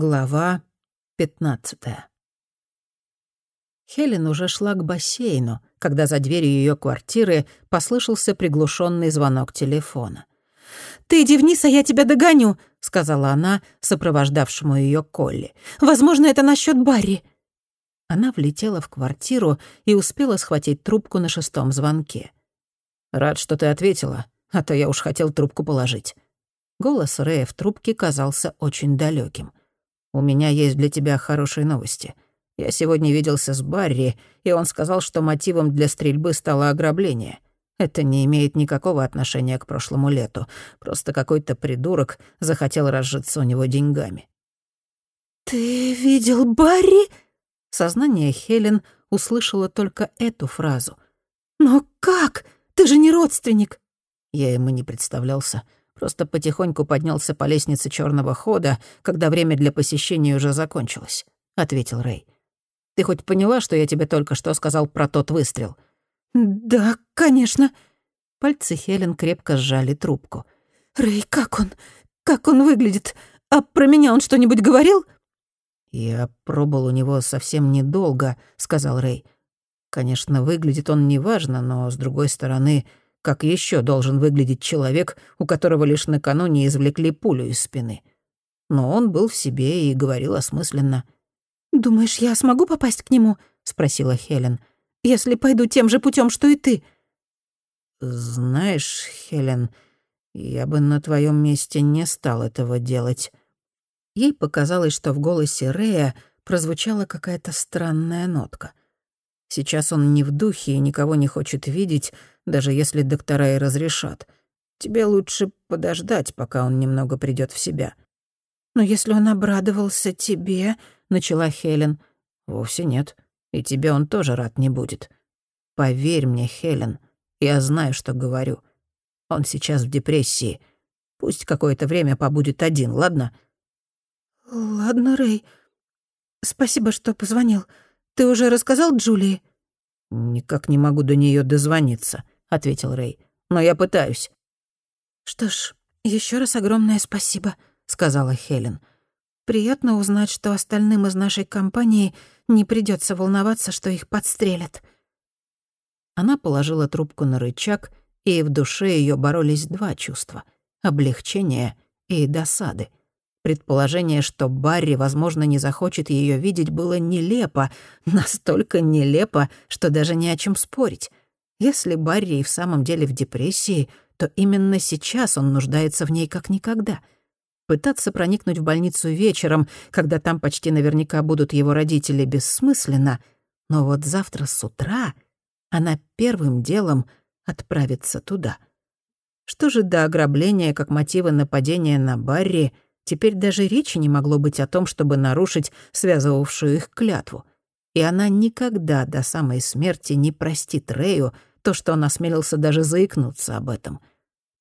Глава 15 Хелен уже шла к бассейну, когда за дверью ее квартиры послышался приглушенный звонок телефона. «Ты иди вниз, а я тебя догоню», — сказала она сопровождавшему ее Колли. «Возможно, это насчет Барри». Она влетела в квартиру и успела схватить трубку на шестом звонке. «Рад, что ты ответила, а то я уж хотел трубку положить». Голос Рэя в трубке казался очень далеким. «У меня есть для тебя хорошие новости. Я сегодня виделся с Барри, и он сказал, что мотивом для стрельбы стало ограбление. Это не имеет никакого отношения к прошлому лету. Просто какой-то придурок захотел разжиться у него деньгами». «Ты видел Барри?» Сознание Хелен услышала только эту фразу. «Но как? Ты же не родственник!» Я ему не представлялся. Просто потихоньку поднялся по лестнице черного хода, когда время для посещения уже закончилось», — ответил Рэй. «Ты хоть поняла, что я тебе только что сказал про тот выстрел?» «Да, конечно». Пальцы Хелен крепко сжали трубку. «Рэй, как он? Как он выглядит? А про меня он что-нибудь говорил?» «Я пробыл у него совсем недолго», — сказал Рэй. «Конечно, выглядит он неважно, но, с другой стороны, как еще должен выглядеть человек, у которого лишь накануне извлекли пулю из спины? Но он был в себе и говорил осмысленно. «Думаешь, я смогу попасть к нему?» — спросила Хелен. «Если пойду тем же путем, что и ты». «Знаешь, Хелен, я бы на твоем месте не стал этого делать». Ей показалось, что в голосе Рея прозвучала какая-то странная нотка. Сейчас он не в духе и никого не хочет видеть, даже если доктора и разрешат. Тебе лучше подождать, пока он немного придёт в себя». «Но если он обрадовался тебе...» — начала Хелен. «Вовсе нет. И тебе он тоже рад не будет. Поверь мне, Хелен, я знаю, что говорю. Он сейчас в депрессии. Пусть какое-то время побудет один, ладно?» «Ладно, Рэй. Спасибо, что позвонил. Ты уже рассказал Джулии?» «Никак не могу до нее дозвониться», — ответил Рэй. «Но я пытаюсь». «Что ж, еще раз огромное спасибо», — сказала Хелен. «Приятно узнать, что остальным из нашей компании не придется волноваться, что их подстрелят». Она положила трубку на рычаг, и в душе ее боролись два чувства — облегчение и досады. Предположение, что Барри, возможно, не захочет ее видеть, было нелепо, настолько нелепо, что даже не о чем спорить. Если Барри и в самом деле в депрессии, то именно сейчас он нуждается в ней как никогда. Пытаться проникнуть в больницу вечером, когда там почти наверняка будут его родители, бессмысленно, но вот завтра с утра она первым делом отправится туда. Что же до ограбления как мотива нападения на Барри — Теперь даже речи не могло быть о том, чтобы нарушить связывавшую их клятву. И она никогда до самой смерти не простит Рэю то, что он осмелился даже заикнуться об этом.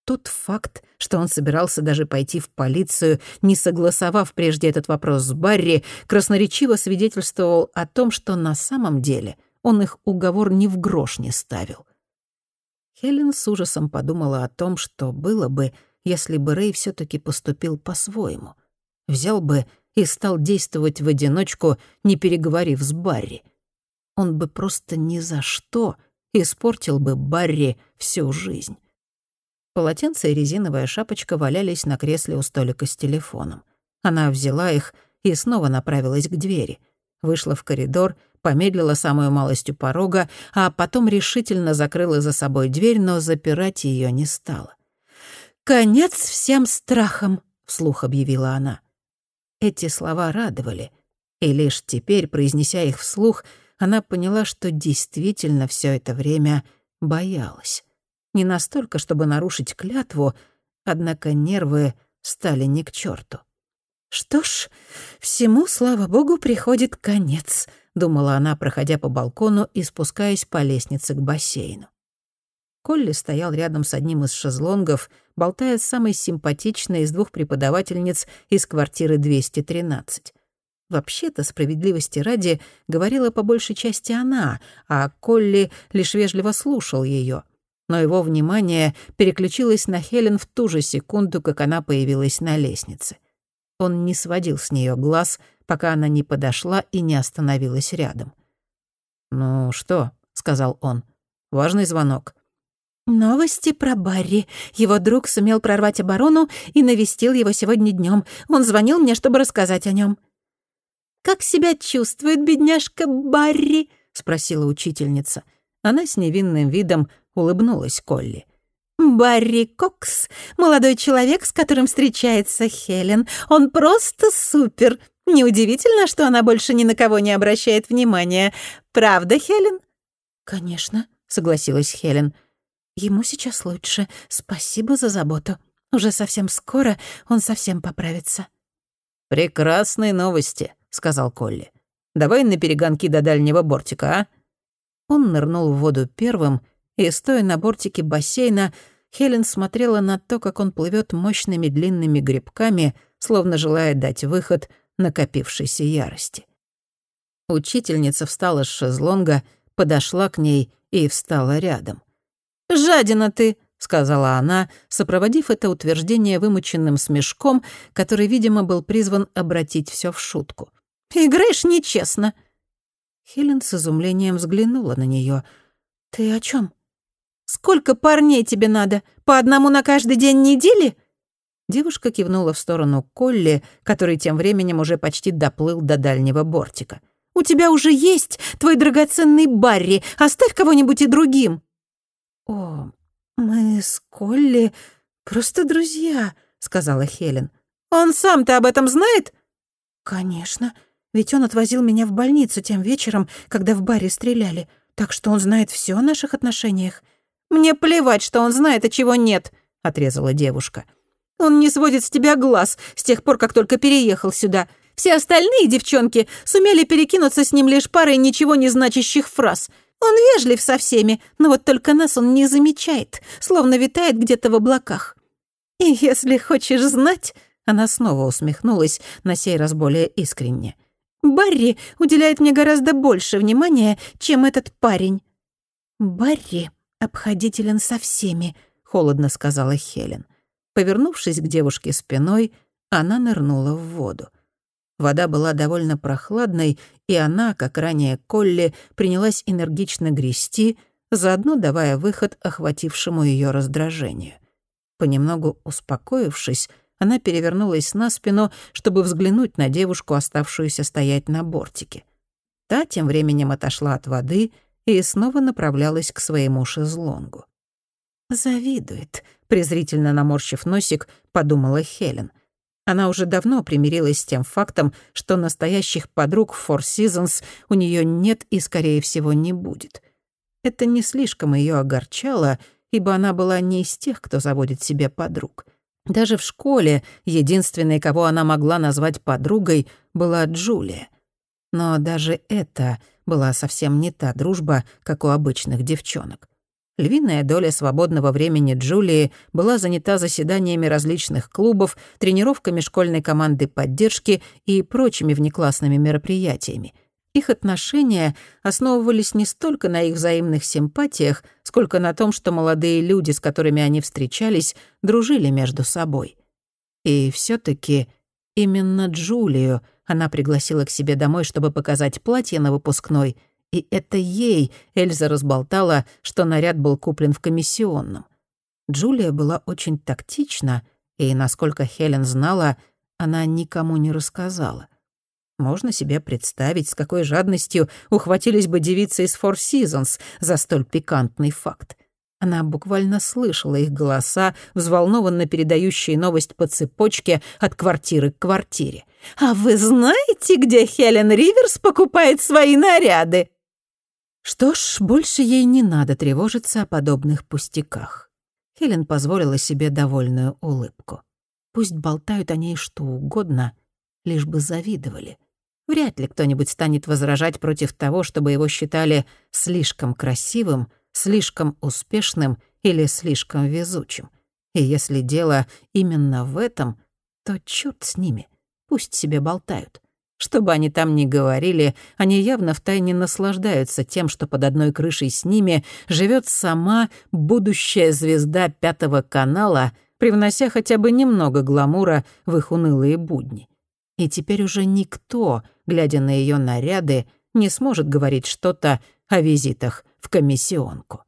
Тот факт, что он собирался даже пойти в полицию, не согласовав прежде этот вопрос с Барри, красноречиво свидетельствовал о том, что на самом деле он их уговор ни в грош не ставил. Хелен с ужасом подумала о том, что было бы, если бы Рэй все таки поступил по-своему. Взял бы и стал действовать в одиночку, не переговорив с Барри. Он бы просто ни за что испортил бы Барри всю жизнь. Полотенце и резиновая шапочка валялись на кресле у столика с телефоном. Она взяла их и снова направилась к двери. Вышла в коридор, помедлила самую малостью порога, а потом решительно закрыла за собой дверь, но запирать ее не стала. «Конец всем страхам», — вслух объявила она. Эти слова радовали, и лишь теперь, произнеся их вслух, она поняла, что действительно все это время боялась. Не настолько, чтобы нарушить клятву, однако нервы стали не к черту. «Что ж, всему, слава богу, приходит конец», — думала она, проходя по балкону и спускаясь по лестнице к бассейну. Колли стоял рядом с одним из шезлонгов, болтая с самой симпатичной из двух преподавательниц из квартиры 213. Вообще-то, справедливости ради, говорила по большей части она, а Колли лишь вежливо слушал ее. Но его внимание переключилось на Хелен в ту же секунду, как она появилась на лестнице. Он не сводил с нее глаз, пока она не подошла и не остановилась рядом. «Ну что?» — сказал он. «Важный звонок». «Новости про Барри. Его друг сумел прорвать оборону и навестил его сегодня днем. Он звонил мне, чтобы рассказать о нем. «Как себя чувствует бедняжка Барри?» — спросила учительница. Она с невинным видом улыбнулась Колли. «Барри Кокс — молодой человек, с которым встречается Хелен. Он просто супер. Неудивительно, что она больше ни на кого не обращает внимания. Правда, Хелен?» «Конечно», — согласилась Хелен. «Ему сейчас лучше. Спасибо за заботу. Уже совсем скоро он совсем поправится». «Прекрасные новости», — сказал Колли. «Давай на перегонки до дальнего бортика, а?» Он нырнул в воду первым, и, стоя на бортике бассейна, Хелен смотрела на то, как он плывет мощными длинными грибками, словно желая дать выход накопившейся ярости. Учительница встала с шезлонга, подошла к ней и встала рядом. «Жадина ты!» — сказала она, сопроводив это утверждение вымученным смешком, который, видимо, был призван обратить все в шутку. «Играешь нечестно». Хелен с изумлением взглянула на нее. «Ты о чем? «Сколько парней тебе надо? По одному на каждый день недели?» Девушка кивнула в сторону Колли, который тем временем уже почти доплыл до дальнего бортика. «У тебя уже есть твой драгоценный Барри. Оставь кого-нибудь и другим». «О, мы с Колли просто друзья», — сказала Хелен. «Он сам-то об этом знает?» «Конечно. Ведь он отвозил меня в больницу тем вечером, когда в баре стреляли. Так что он знает все о наших отношениях». «Мне плевать, что он знает, а чего нет», — отрезала девушка. «Он не сводит с тебя глаз с тех пор, как только переехал сюда. Все остальные девчонки сумели перекинуться с ним лишь парой ничего не значащих фраз. Он вежлив со всеми, но вот только нас он не замечает, словно витает где-то в облаках. И если хочешь знать...» Она снова усмехнулась, на сей раз более искренне. «Барри уделяет мне гораздо больше внимания, чем этот парень». «Барри обходителен со всеми», — холодно сказала Хелен. Повернувшись к девушке спиной, она нырнула в воду. Вода была довольно прохладной, и она, как ранее Колли, принялась энергично грести, заодно давая выход охватившему ее раздражению. Понемногу успокоившись, она перевернулась на спину, чтобы взглянуть на девушку, оставшуюся стоять на бортике. Та тем временем отошла от воды и снова направлялась к своему шезлонгу. «Завидует», — презрительно наморщив носик, подумала Хелен. Она уже давно примирилась с тем фактом, что настоящих подруг в Four Seasons у нее нет и, скорее всего, не будет. Это не слишком ее огорчало, ибо она была не из тех, кто заводит себе подруг. Даже в школе единственной, кого она могла назвать подругой, была Джулия. Но даже это была совсем не та дружба, как у обычных девчонок. Львиная доля свободного времени Джулии была занята заседаниями различных клубов, тренировками школьной команды поддержки и прочими внеклассными мероприятиями. Их отношения основывались не столько на их взаимных симпатиях, сколько на том, что молодые люди, с которыми они встречались, дружили между собой. И все таки именно Джулию она пригласила к себе домой, чтобы показать платье на выпускной — и это ей Эльза разболтала, что наряд был куплен в комиссионном. Джулия была очень тактична, и, насколько Хелен знала, она никому не рассказала. Можно себе представить, с какой жадностью ухватились бы девицы из Four Seasons за столь пикантный факт. Она буквально слышала их голоса, взволнованно передающие новость по цепочке от квартиры к квартире. «А вы знаете, где Хелен Риверс покупает свои наряды?» Что ж, больше ей не надо тревожиться о подобных пустяках. Хелен позволила себе довольную улыбку. Пусть болтают о ней что угодно, лишь бы завидовали. Вряд ли кто-нибудь станет возражать против того, чтобы его считали слишком красивым, слишком успешным или слишком везучим. И если дело именно в этом, то чёрт с ними, пусть себе болтают. Что бы они там ни говорили, они явно втайне наслаждаются тем, что под одной крышей с ними живет сама будущая звезда Пятого канала, привнося хотя бы немного гламура в их унылые будни. И теперь уже никто, глядя на ее наряды, не сможет говорить что-то о визитах в комиссионку.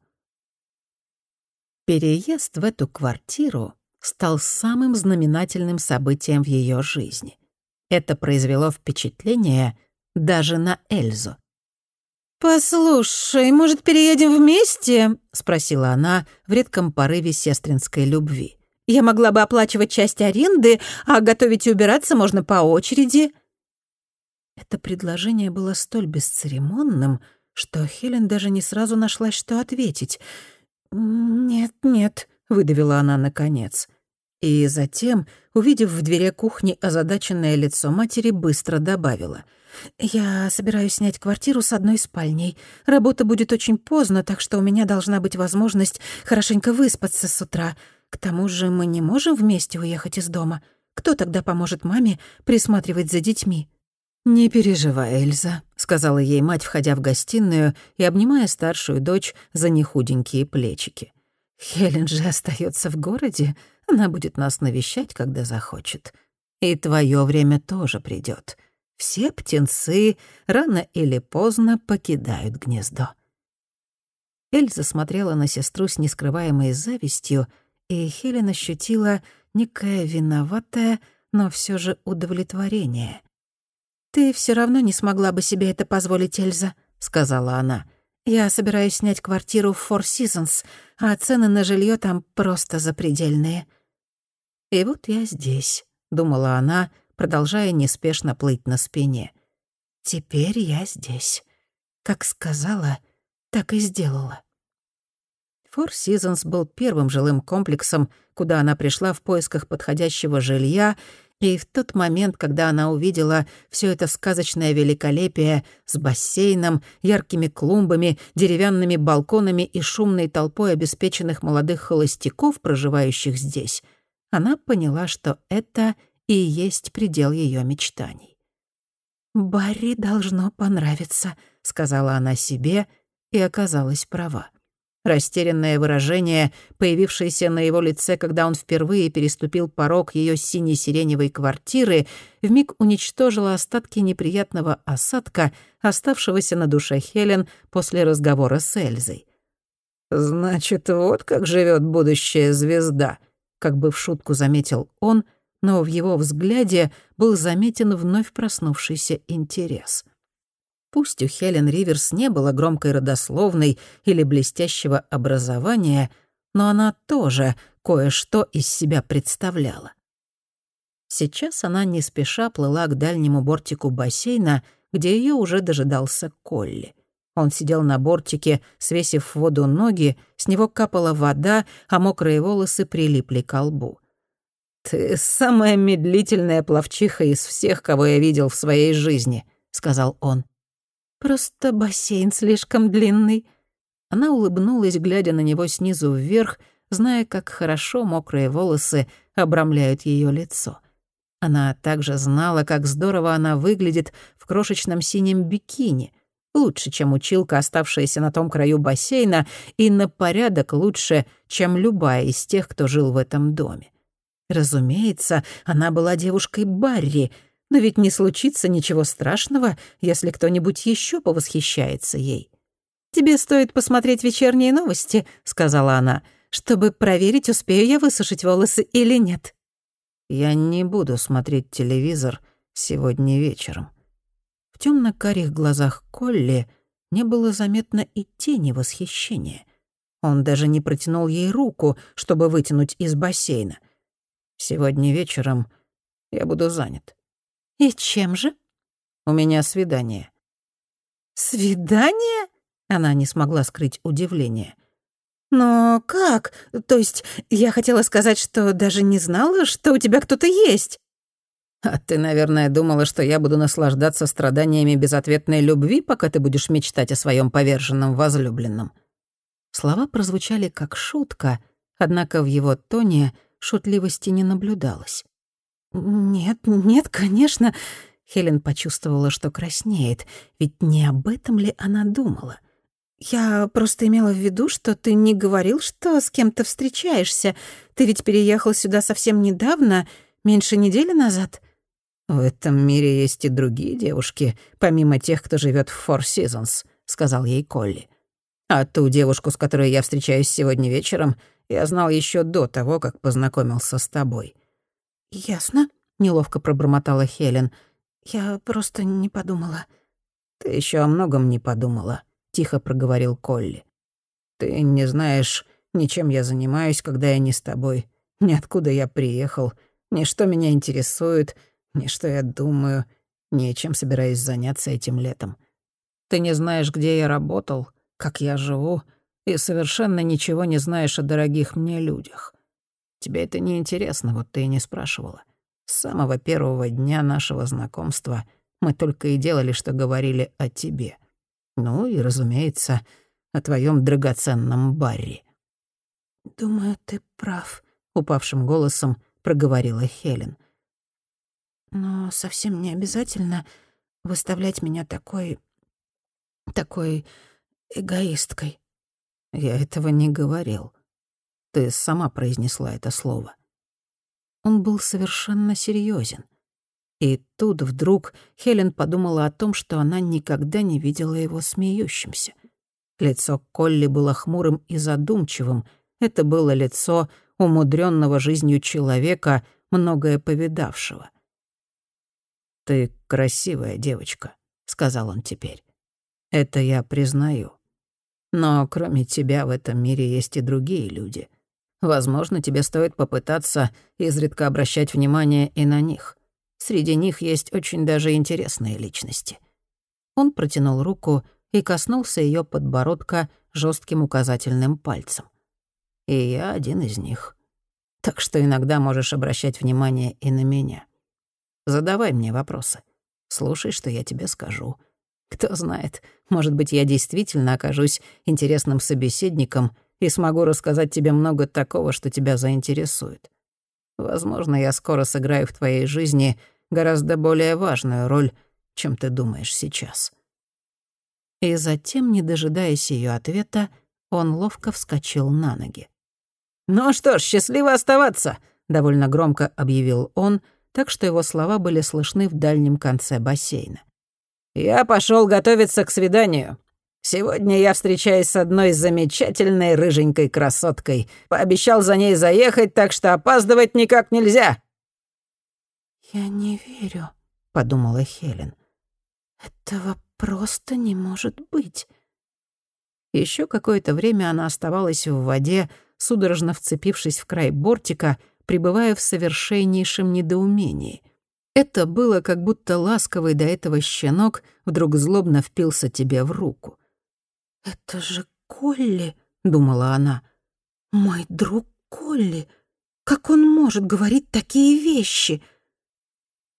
Переезд в эту квартиру стал самым знаменательным событием в ее жизни. Это произвело впечатление даже на Эльзу. «Послушай, может, переедем вместе?» — спросила она в редком порыве сестринской любви. «Я могла бы оплачивать часть аренды, а готовить и убираться можно по очереди». Это предложение было столь бесцеремонным, что Хелен даже не сразу нашла, что ответить. «Нет, нет», — выдавила она наконец. И затем, увидев в двере кухни озадаченное лицо матери, быстро добавила — «Я собираюсь снять квартиру с одной спальней. Работа будет очень поздно, так что у меня должна быть возможность хорошенько выспаться с утра. К тому же мы не можем вместе уехать из дома. Кто тогда поможет маме присматривать за детьми?» «Не переживай, Эльза», — сказала ей мать, входя в гостиную и обнимая старшую дочь за нехуденькие плечики. «Хелен же остается в городе. Она будет нас навещать, когда захочет. И твое время тоже придет. Все птенцы рано или поздно покидают гнездо. Эльза смотрела на сестру с нескрываемой завистью, и Хелен ощутила некое виноватое, но все же удовлетворение. «Ты все равно не смогла бы себе это позволить, Эльза», — сказала она. «Я собираюсь снять квартиру в Four Seasons, а цены на жилье там просто запредельные». «И вот я здесь», — думала она, продолжая неспешно плыть на спине. «Теперь я здесь. Как сказала, так и сделала». Four Seasons был первым жилым комплексом, куда она пришла в поисках подходящего жилья, и в тот момент, когда она увидела все это сказочное великолепие с бассейном, яркими клумбами, деревянными балконами и шумной толпой обеспеченных молодых холостяков, проживающих здесь, она поняла, что это — и есть предел ее мечтаний. «Барри должно понравиться», — сказала она себе и оказалась права. Растерянное выражение, появившееся на его лице, когда он впервые переступил порог ее сине-сиреневой квартиры, вмиг уничтожило остатки неприятного осадка, оставшегося на душе Хелен после разговора с Эльзой. «Значит, вот как живет будущая звезда», — как бы в шутку заметил он — но в его взгляде был заметен вновь проснувшийся интерес. Пусть у Хелен Риверс не было громкой родословной или блестящего образования, но она тоже кое-что из себя представляла. Сейчас она не спеша плыла к дальнему бортику бассейна, где ее уже дожидался Колли. Он сидел на бортике, свесив в воду ноги, с него капала вода, а мокрые волосы прилипли к лбу. «Ты самая медлительная пловчиха из всех, кого я видел в своей жизни», — сказал он. «Просто бассейн слишком длинный». Она улыбнулась, глядя на него снизу вверх, зная, как хорошо мокрые волосы обрамляют ее лицо. Она также знала, как здорово она выглядит в крошечном синем бикини, лучше, чем училка, оставшаяся на том краю бассейна, и на порядок лучше, чем любая из тех, кто жил в этом доме. Разумеется, она была девушкой Барри, но ведь не случится ничего страшного, если кто-нибудь еще повосхищается ей. «Тебе стоит посмотреть вечерние новости», — сказала она, «чтобы проверить, успею я высушить волосы или нет». «Я не буду смотреть телевизор сегодня вечером». В темно-карих глазах Колли не было заметно и тени восхищения. Он даже не протянул ей руку, чтобы вытянуть из бассейна — Сегодня вечером я буду занят. И чем же? У меня свидание. Свидание? Она не смогла скрыть удивление. Но как? То есть я хотела сказать, что даже не знала, что у тебя кто-то есть. А ты, наверное, думала, что я буду наслаждаться страданиями безответной любви, пока ты будешь мечтать о своем поверженном возлюбленном. Слова прозвучали как шутка, однако в его тоне — шутливости не наблюдалось. «Нет, нет, конечно...» Хелен почувствовала, что краснеет, ведь не об этом ли она думала? Я просто имела в виду, что ты не говорил, что с кем-то встречаешься. Ты ведь переехал сюда совсем недавно, меньше недели назад». «В этом мире есть и другие девушки, помимо тех, кто живет в Four Seasons», — сказал ей Колли. «А ту девушку, с которой я встречаюсь сегодня вечером, я знал еще до того, как познакомился с тобой». «Ясно», — неловко пробормотала Хелен. «Я просто не подумала». «Ты еще о многом не подумала», — тихо проговорил Колли. «Ты не знаешь, ни чем я занимаюсь, когда я не с тобой, ни откуда я приехал, ни что меня интересует, ни что я думаю, ни чем собираюсь заняться этим летом. Ты не знаешь, где я работал, как я живу, и совершенно ничего не знаешь о дорогих мне людях. Тебе это не интересно, вот ты и не спрашивала. С самого первого дня нашего знакомства мы только и делали, что говорили о тебе. Ну и, разумеется, о твоем драгоценном Барри. «Думаю, ты прав», — упавшим голосом проговорила Хелен. Но совсем не обязательно выставлять меня такой... такой эгоисткой. Я этого не говорил. Ты сама произнесла это слово. Он был совершенно серьезен. И тут вдруг Хелен подумала о том, что она никогда не видела его смеющимся. Лицо Колли было хмурым и задумчивым. Это было лицо умудренного жизнью человека, многое повидавшего — «Ты красивая девочка», — сказал он теперь. «Это я признаю. Но кроме тебя в этом мире есть и другие люди. Возможно, тебе стоит попытаться изредка обращать внимание и на них. Среди них есть очень даже интересные личности». Он протянул руку и коснулся ее подбородка жестким указательным пальцем. «И я один из них. Так что иногда можешь обращать внимание и на меня. Задавай мне вопросы. Слушай, что я тебе скажу. Кто знает, может быть, я действительно окажусь интересным собеседником и смогу рассказать тебе много такого, что тебя заинтересует. Возможно, я скоро сыграю в твоей жизни гораздо более важную роль, чем ты думаешь сейчас». И затем, не дожидаясь ее ответа, он ловко вскочил на ноги. «Ну что ж, счастливо оставаться!» — довольно громко объявил он — так что его слова были слышны в дальнем конце бассейна. «Я пошел готовиться к свиданию. Сегодня я встречаюсь с одной замечательной рыженькой красоткой. Пообещал за ней заехать, так что опаздывать никак нельзя». «Я не верю», — подумала Хелен. «Этого просто не может быть». Еще какое-то время она оставалась в воде, судорожно вцепившись в край бортика — пребывая в совершеннейшем недоумении. Это было, как будто ласковый до этого щенок вдруг злобно впился тебе в руку. «Это же Колли», — думала она. «Мой друг Колли. Как он может говорить такие вещи?»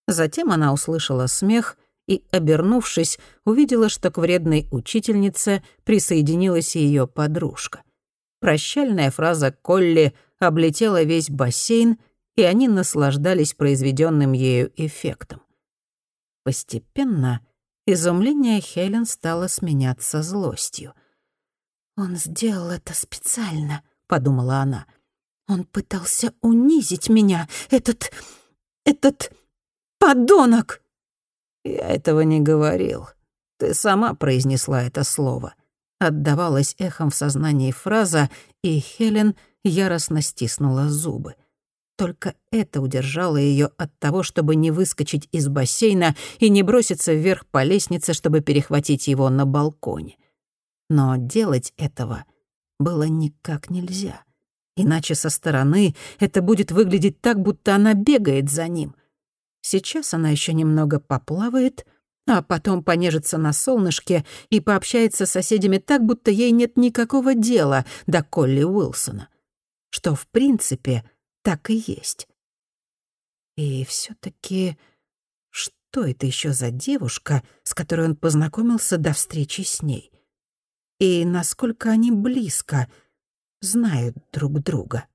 Затем она услышала смех и, обернувшись, увидела, что к вредной учительнице присоединилась ее подружка. Прощальная фраза Колли облетела весь бассейн, и они наслаждались произведенным ею эффектом. Постепенно изумление Хелен стало сменяться злостью. «Он сделал это специально», — подумала она. «Он пытался унизить меня, этот... этот... подонок!» «Я этого не говорил. Ты сама произнесла это слово». Отдавалась эхом в сознании фраза, и Хелен — яростно стиснула зубы. Только это удержало ее от того, чтобы не выскочить из бассейна и не броситься вверх по лестнице, чтобы перехватить его на балконе. Но делать этого было никак нельзя. Иначе со стороны это будет выглядеть так, будто она бегает за ним. Сейчас она еще немного поплавает, а потом понежится на солнышке и пообщается с соседями так, будто ей нет никакого дела до Колли Уилсона что в принципе так и есть. И все таки что это еще за девушка, с которой он познакомился до встречи с ней? И насколько они близко знают друг друга?